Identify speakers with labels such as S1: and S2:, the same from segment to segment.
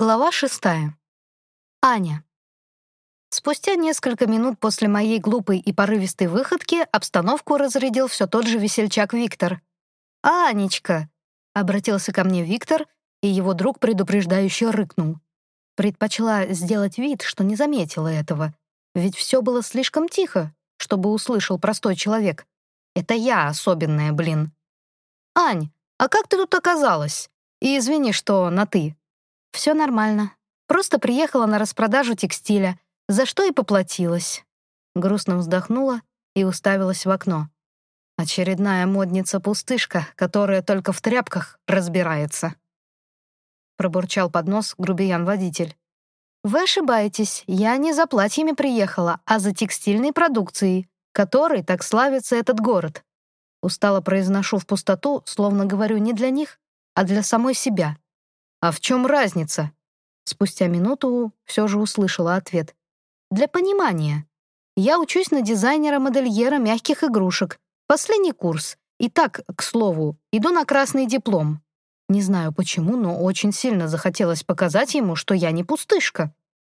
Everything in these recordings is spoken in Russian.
S1: Глава шестая. Аня. Спустя несколько минут после моей глупой и порывистой выходки обстановку разрядил все тот же весельчак Виктор. «Анечка!» — обратился ко мне Виктор, и его друг предупреждающе рыкнул. Предпочла сделать вид, что не заметила этого, ведь все было слишком тихо, чтобы услышал простой человек. Это я особенная, блин. «Ань, а как ты тут оказалась? И извини, что на «ты». Все нормально. Просто приехала на распродажу текстиля, за что и поплатилась. Грустно вздохнула и уставилась в окно. Очередная модница-пустышка, которая только в тряпках разбирается. Пробурчал под нос грубиян-водитель. «Вы ошибаетесь, я не за платьями приехала, а за текстильной продукцией, которой так славится этот город». Устало произношу в пустоту, словно говорю не для них, а для самой себя. «А в чем разница?» Спустя минуту все же услышала ответ. «Для понимания. Я учусь на дизайнера-модельера мягких игрушек. Последний курс. И так, к слову, иду на красный диплом. Не знаю почему, но очень сильно захотелось показать ему, что я не пустышка.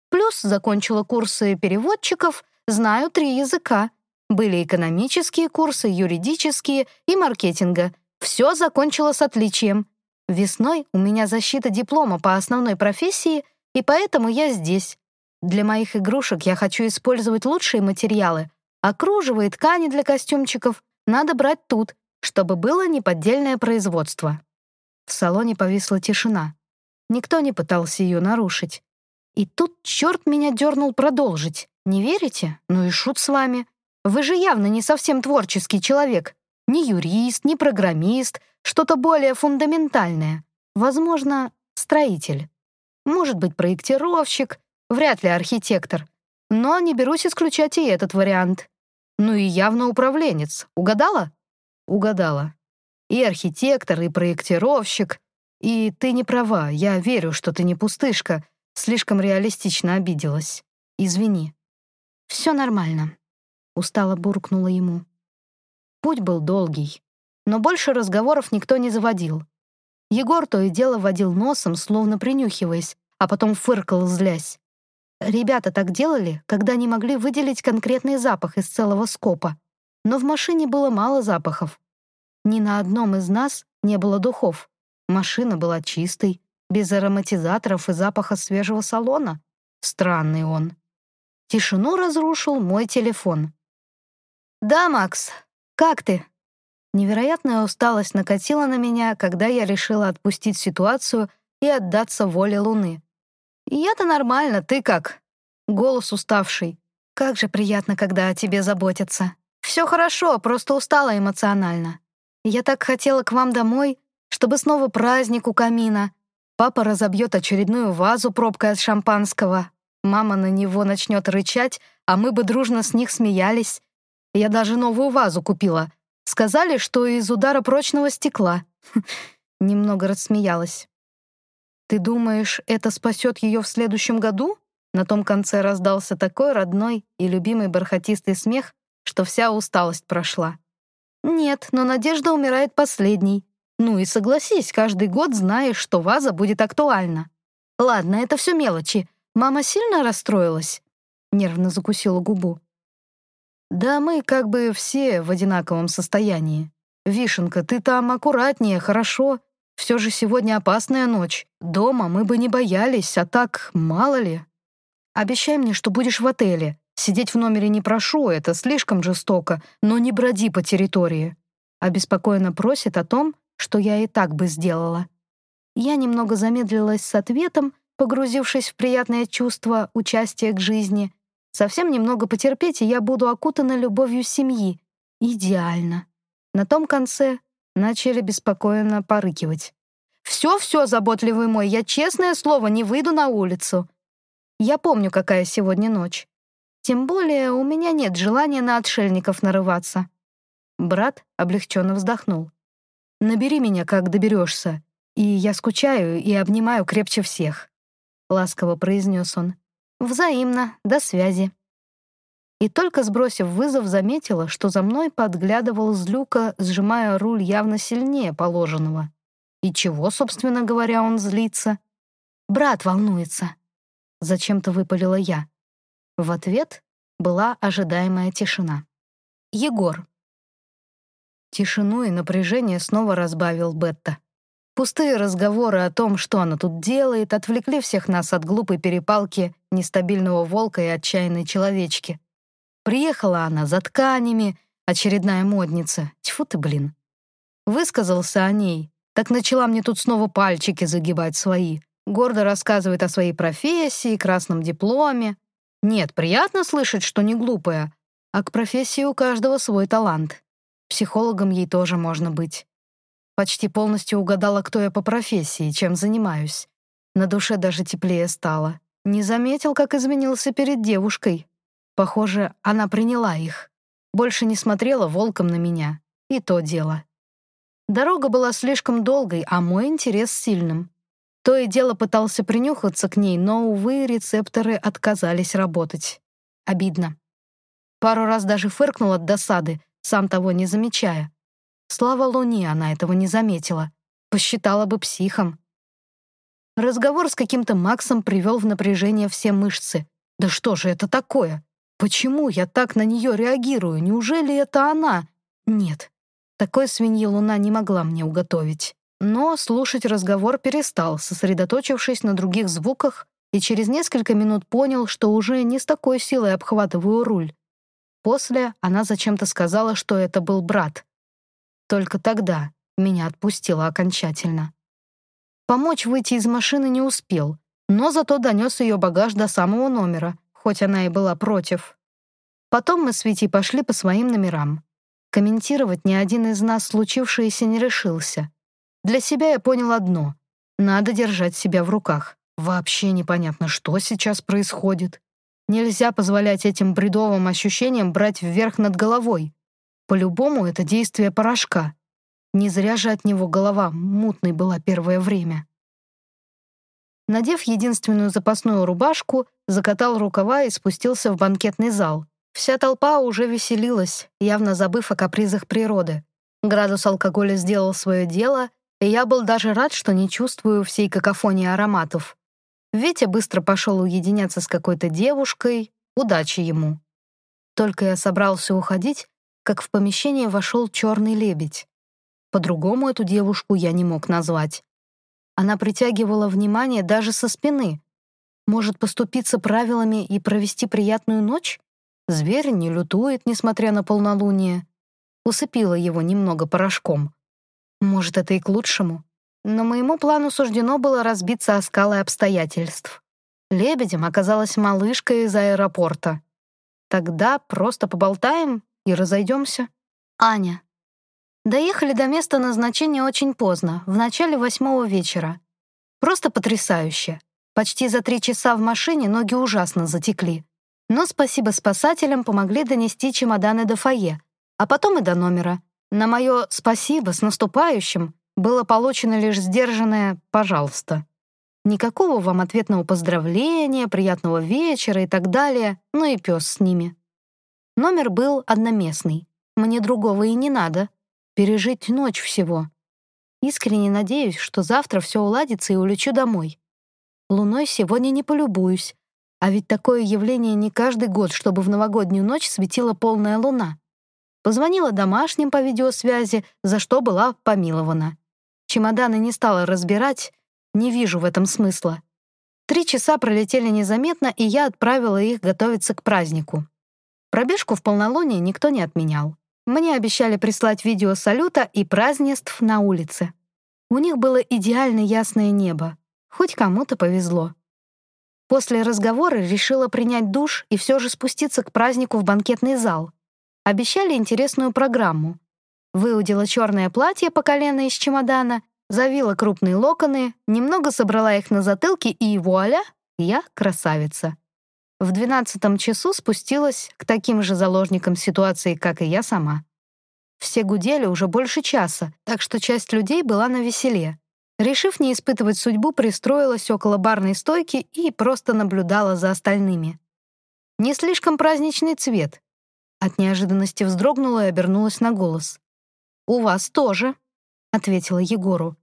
S1: Плюс закончила курсы переводчиков, знаю три языка. Были экономические курсы, юридические и маркетинга. Все закончила с отличием. Весной у меня защита диплома по основной профессии, и поэтому я здесь. Для моих игрушек я хочу использовать лучшие материалы, а кружево и ткани для костюмчиков надо брать тут, чтобы было неподдельное производство. В салоне повисла тишина. Никто не пытался ее нарушить. И тут черт меня дернул продолжить. Не верите? Ну и шут с вами. Вы же явно не совсем творческий человек. Ни юрист, ни программист, что-то более фундаментальное. Возможно, строитель. Может быть, проектировщик, вряд ли архитектор. Но не берусь исключать и этот вариант. Ну и явно управленец. Угадала? Угадала. И архитектор, и проектировщик. И ты не права, я верю, что ты не пустышка. Слишком реалистично обиделась. Извини. Все нормально. Устало буркнула ему. Путь был долгий, но больше разговоров никто не заводил. Егор то и дело водил носом, словно принюхиваясь, а потом фыркал, злясь. Ребята так делали, когда не могли выделить конкретный запах из целого скопа. Но в машине было мало запахов. Ни на одном из нас не было духов. Машина была чистой, без ароматизаторов и запаха свежего салона. Странный он. Тишину разрушил мой телефон. «Да, Макс, как ты?» Невероятная усталость накатила на меня, когда я решила отпустить ситуацию и отдаться воле Луны. «Я-то нормально, ты как?» Голос уставший. «Как же приятно, когда о тебе заботятся. Все хорошо, просто устала эмоционально. Я так хотела к вам домой, чтобы снова праздник у камина. Папа разобьет очередную вазу пробкой от шампанского. Мама на него начнет рычать, а мы бы дружно с них смеялись. Я даже новую вазу купила. Сказали, что из удара прочного стекла. Немного рассмеялась. «Ты думаешь, это спасет ее в следующем году?» На том конце раздался такой родной и любимый бархатистый смех, что вся усталость прошла. «Нет, но надежда умирает последней. Ну и согласись, каждый год знаешь, что ваза будет актуальна. Ладно, это все мелочи. Мама сильно расстроилась?» Нервно закусила губу. «Да мы как бы все в одинаковом состоянии. Вишенка, ты там аккуратнее, хорошо? Все же сегодня опасная ночь. Дома мы бы не боялись, а так, мало ли. Обещай мне, что будешь в отеле. Сидеть в номере не прошу, это слишком жестоко, но не броди по территории». Обеспокоенно просит о том, что я и так бы сделала. Я немного замедлилась с ответом, погрузившись в приятное чувство участия к жизни, Совсем немного потерпеть, и я буду окутана любовью семьи. Идеально. На том конце начали беспокойно порыкивать. «Все-все, заботливый мой, я, честное слово, не выйду на улицу. Я помню, какая сегодня ночь. Тем более у меня нет желания на отшельников нарываться». Брат облегченно вздохнул. «Набери меня, как доберешься, и я скучаю и обнимаю крепче всех», — ласково произнес он. «Взаимно. До связи». И только сбросив вызов, заметила, что за мной подглядывал Злюка, сжимая руль явно сильнее положенного. И чего, собственно говоря, он злится? Брат волнуется. Зачем-то выпалила я. В ответ была ожидаемая тишина. Егор. Тишину и напряжение снова разбавил Бетта. Пустые разговоры о том, что она тут делает, отвлекли всех нас от глупой перепалки нестабильного волка и отчаянной человечки. Приехала она за тканями, очередная модница. Тьфу ты, блин. Высказался о ней, так начала мне тут снова пальчики загибать свои. Гордо рассказывает о своей профессии, красном дипломе. Нет, приятно слышать, что не глупая, а к профессии у каждого свой талант. Психологом ей тоже можно быть. Почти полностью угадала, кто я по профессии, чем занимаюсь. На душе даже теплее стало. Не заметил, как изменился перед девушкой. Похоже, она приняла их. Больше не смотрела волком на меня. И то дело. Дорога была слишком долгой, а мой интерес сильным. То и дело пытался принюхаться к ней, но, увы, рецепторы отказались работать. Обидно. Пару раз даже фыркнул от досады, сам того не замечая. Слава Луне, она этого не заметила. Посчитала бы психом. Разговор с каким-то Максом привел в напряжение все мышцы. Да что же это такое? Почему я так на нее реагирую? Неужели это она? Нет, такой свиньи Луна не могла мне уготовить. Но слушать разговор перестал, сосредоточившись на других звуках, и через несколько минут понял, что уже не с такой силой обхватываю руль. После она зачем-то сказала, что это был брат. Только тогда меня отпустило окончательно. Помочь выйти из машины не успел, но зато донес ее багаж до самого номера, хоть она и была против. Потом мы с Витей пошли по своим номерам. Комментировать ни один из нас случившееся не решился. Для себя я понял одно — надо держать себя в руках. Вообще непонятно, что сейчас происходит. Нельзя позволять этим бредовым ощущениям брать вверх над головой. По-любому это действие порошка. Не зря же от него голова мутной была первое время. Надев единственную запасную рубашку, закатал рукава и спустился в банкетный зал. Вся толпа уже веселилась, явно забыв о капризах природы. Градус алкоголя сделал свое дело, и я был даже рад, что не чувствую всей какофонии ароматов. Витя быстро пошел уединяться с какой-то девушкой, удачи ему. Только я собрался уходить, как в помещение вошел черный лебедь. По-другому эту девушку я не мог назвать. Она притягивала внимание даже со спины. Может поступиться правилами и провести приятную ночь? Зверь не лютует, несмотря на полнолуние. Усыпила его немного порошком. Может, это и к лучшему. Но моему плану суждено было разбиться о скалы обстоятельств. Лебедем оказалась малышка из аэропорта. Тогда просто поболтаем и разойдемся. Аня. Доехали до места назначения очень поздно, в начале восьмого вечера. Просто потрясающе. Почти за три часа в машине ноги ужасно затекли. Но спасибо спасателям помогли донести чемоданы до фойе, а потом и до номера. На мое «спасибо» с наступающим было получено лишь сдержанное «пожалуйста». Никакого вам ответного поздравления, приятного вечера и так далее, ну и пес с ними. Номер был одноместный. Мне другого и не надо. Пережить ночь всего. Искренне надеюсь, что завтра все уладится и улечу домой. Луной сегодня не полюбуюсь. А ведь такое явление не каждый год, чтобы в новогоднюю ночь светила полная луна. Позвонила домашним по видеосвязи, за что была помилована. Чемоданы не стала разбирать, не вижу в этом смысла. Три часа пролетели незаметно, и я отправила их готовиться к празднику. Пробежку в полнолуние никто не отменял. Мне обещали прислать видео салюта и празднеств на улице. У них было идеально ясное небо. Хоть кому-то повезло. После разговора решила принять душ и все же спуститься к празднику в банкетный зал. Обещали интересную программу. Выудила черное платье по колено из чемодана, завила крупные локоны, немного собрала их на затылке и вуаля, я красавица. В двенадцатом часу спустилась к таким же заложникам ситуации, как и я сама. Все гудели уже больше часа, так что часть людей была на веселе. Решив не испытывать судьбу, пристроилась около барной стойки и просто наблюдала за остальными. Не слишком праздничный цвет. От неожиданности вздрогнула и обернулась на голос. «У вас тоже», — ответила Егору.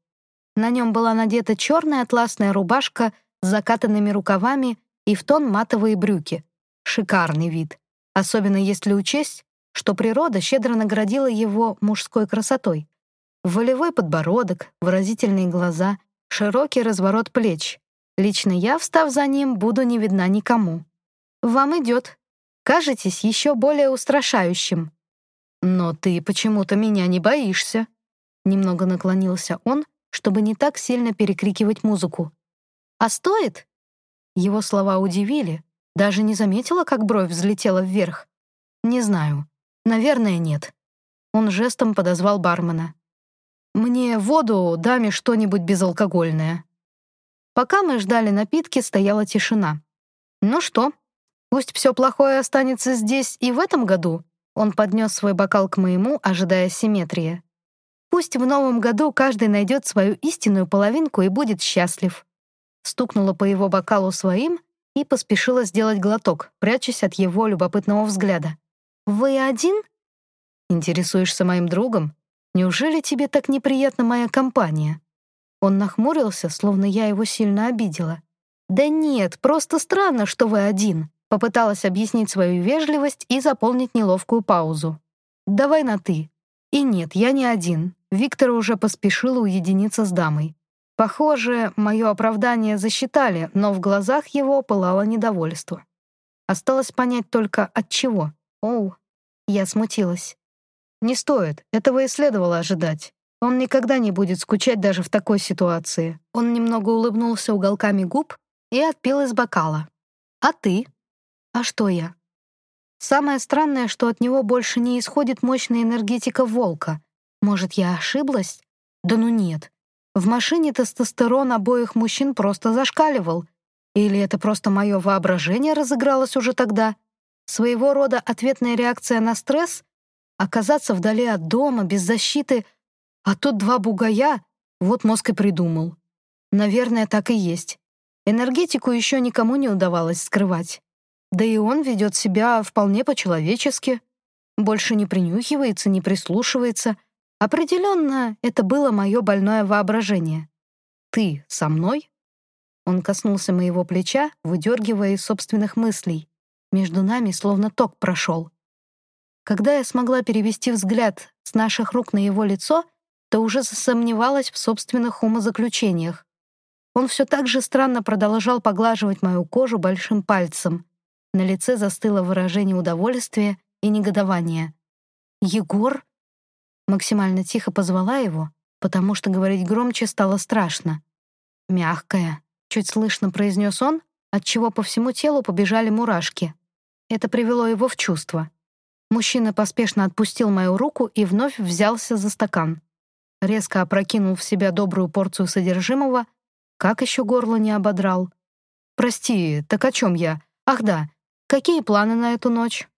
S1: На нем была надета черная атласная рубашка с закатанными рукавами и в тон матовые брюки. Шикарный вид, особенно если учесть, что природа щедро наградила его мужской красотой. Волевой подбородок, выразительные глаза, широкий разворот плеч. Лично я, встав за ним, буду не видна никому. Вам идет. Кажетесь еще более устрашающим. Но ты почему-то меня не боишься. Немного наклонился он, чтобы не так сильно перекрикивать музыку. А стоит? Его слова удивили. Даже не заметила, как бровь взлетела вверх. Не знаю. Наверное, нет. Он жестом подозвал бармена. «Мне воду, даме что-нибудь безалкогольное». Пока мы ждали напитки, стояла тишина. «Ну что, пусть все плохое останется здесь и в этом году?» Он поднес свой бокал к моему, ожидая симметрии. «Пусть в новом году каждый найдет свою истинную половинку и будет счастлив». Стукнула по его бокалу своим и поспешила сделать глоток, прячась от его любопытного взгляда. «Вы один?» «Интересуешься моим другом? Неужели тебе так неприятна моя компания?» Он нахмурился, словно я его сильно обидела. «Да нет, просто странно, что вы один», попыталась объяснить свою вежливость и заполнить неловкую паузу. «Давай на «ты». И нет, я не один. Виктор уже поспешил уединиться с дамой. Похоже, мое оправдание засчитали, но в глазах его пылало недовольство. Осталось понять только от чего. Оу, я смутилась. Не стоит, этого и следовало ожидать. Он никогда не будет скучать даже в такой ситуации. Он немного улыбнулся уголками губ и отпил из бокала. «А ты?» «А что я?» Самое странное, что от него больше не исходит мощная энергетика волка. Может, я ошиблась? Да ну нет. В машине тестостерон обоих мужчин просто зашкаливал. Или это просто мое воображение разыгралось уже тогда? Своего рода ответная реакция на стресс? Оказаться вдали от дома, без защиты — а тут два бугая, вот мозг и придумал. Наверное, так и есть. Энергетику еще никому не удавалось скрывать. Да и он ведет себя вполне по-человечески. Больше не принюхивается, не прислушивается. Определенно, это было мое больное воображение. «Ты со мной?» Он коснулся моего плеча, выдергивая из собственных мыслей. Между нами словно ток прошел. Когда я смогла перевести взгляд с наших рук на его лицо — то уже засомневалась в собственных умозаключениях. Он все так же странно продолжал поглаживать мою кожу большим пальцем. На лице застыло выражение удовольствия и негодования. «Егор?» Максимально тихо позвала его, потому что говорить громче стало страшно. «Мягкая», — чуть слышно произнес он, отчего по всему телу побежали мурашки. Это привело его в чувство. Мужчина поспешно отпустил мою руку и вновь взялся за стакан резко опрокинул в себя добрую порцию содержимого, как еще горло не ободрал. «Прости, так о чем я? Ах да, какие планы на эту ночь?»